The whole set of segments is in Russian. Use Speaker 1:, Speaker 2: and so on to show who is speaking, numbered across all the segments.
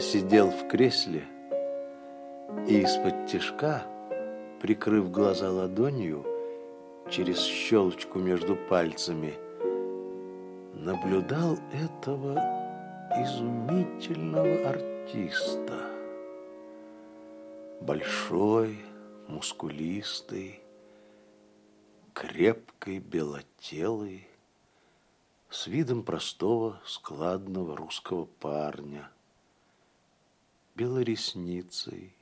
Speaker 1: Сидел в кресле и из-под тишка, прикрыв глаза ладонью, через щелочку между пальцами, наблюдал этого изумительного артиста. Большой, мускулистый, крепкий, белотелый, с видом простого, складного русского парня, белоресницей.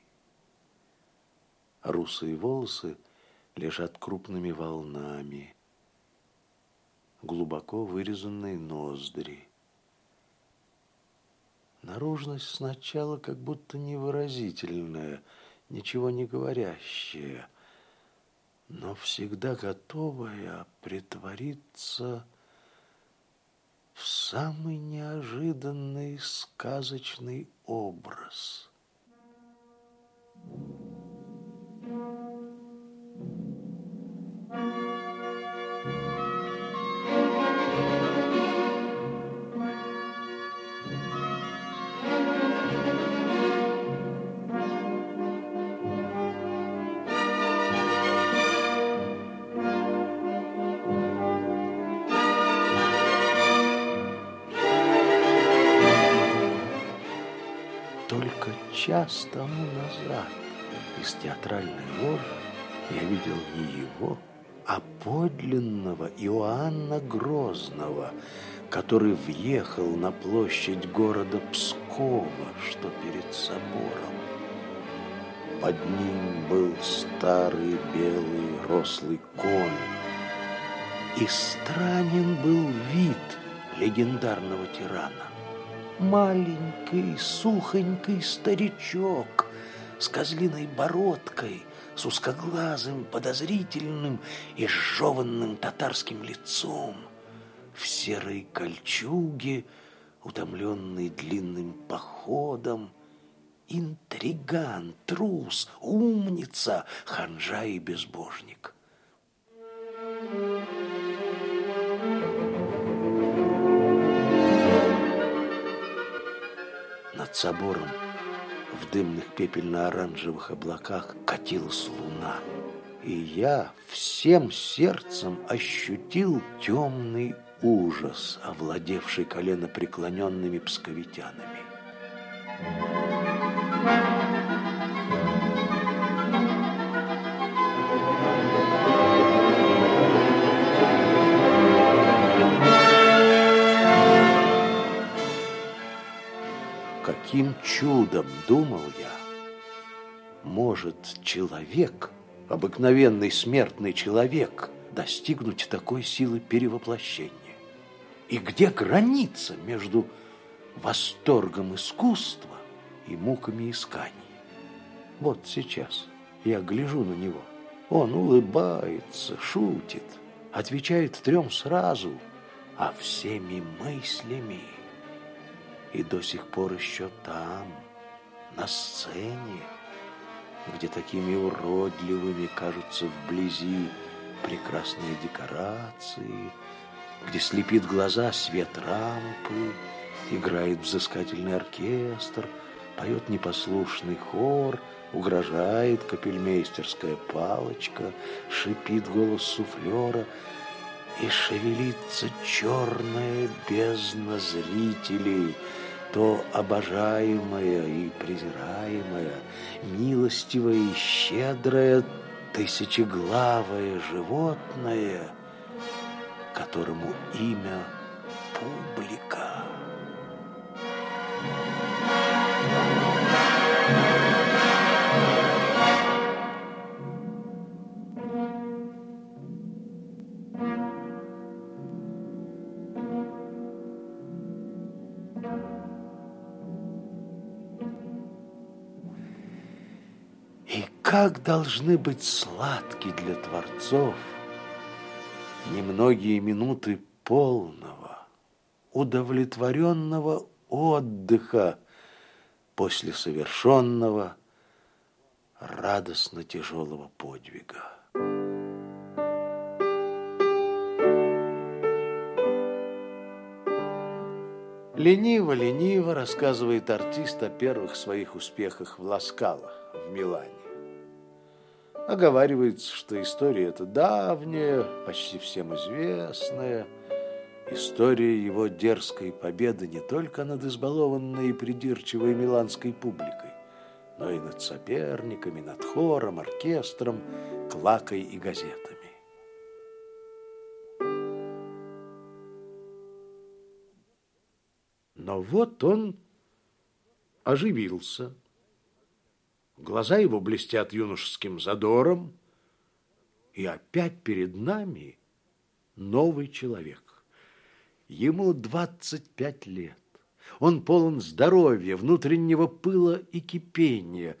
Speaker 1: Русые волосы лежат крупными волнами, глубоко вырезанные ноздри. Наружность сначала как будто невыразительная, ничего не говорящая, но всегда готовая притвориться в самый неожиданный сказочный образ. Час тому назад из театральной ложи я видел не его, а подлинного Иоанна Грозного, который въехал на площадь города Пскова, что перед собором. Под ним был старый белый рослый конь, и странен был вид легендарного тирана маленький, сухонький старичок с козлиной бородкой, с узкоглазым, подозрительным и сжеванным татарским лицом, в серой кольчуге, утомленный длинным походом, интриган, трус, умница, ханжа и безбожник. Собором в дымных пепельно-оранжевых облаках катилась луна. И я всем сердцем ощутил темный ужас, овладевший коленопреклоненными псковитянами. Каким чудом, думал я, может человек, обыкновенный смертный человек, достигнуть такой силы перевоплощения? И где граница между восторгом искусства и муками исканий? Вот сейчас я гляжу на него. Он улыбается, шутит, отвечает трем сразу, а всеми мыслями – и до сих пор еще там, на сцене, где такими уродливыми кажутся вблизи прекрасные декорации, где слепит глаза свет рампы, играет взыскательный оркестр, поет непослушный хор, угрожает капельмейстерская палочка, шипит голос суфлера, и шевелится черная бездна зрителей — то обожаемое и презираемое, милостивое и щедрое, тысячеглавое животное, которому имя публика. Как должны быть сладки для творцов немногие минуты полного, удовлетворенного отдыха после совершенного радостно тяжелого подвига. Лениво-лениво рассказывает артист о первых своих успехах в Ласкало, в Милане. Оговаривается, что история эта давняя, почти всем известная. История его дерзкой победы не только над избалованной и придирчивой миланской публикой, но и над соперниками, над хором, оркестром, клакой и газетами. Но вот он оживился. Глаза его блестят юношеским задором, и опять перед нами новый человек. Ему 25 лет. Он полон здоровья, внутреннего пыла и кипения.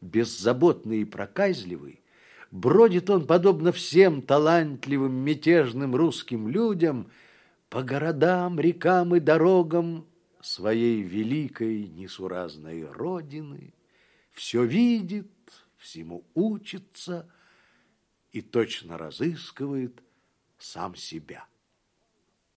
Speaker 1: Беззаботный и проказливый, бродит он, подобно всем талантливым мятежным русским людям, по городам, рекам и дорогам своей великой несуразной родины, все видит, всему учится и точно разыскивает сам себя.